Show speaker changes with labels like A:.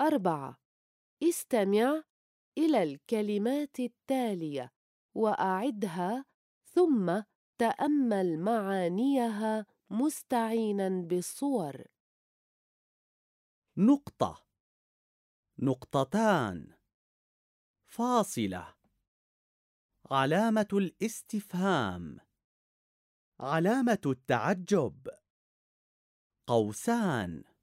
A: أربعة. استمع إلى الكلمات التالية وأعدها ثم تأمل معانيها مستعيناً بالصور.
B: نقطة. نقطتان. فاصلة. علامة الاستفهام. علامة التعجب. قوسان.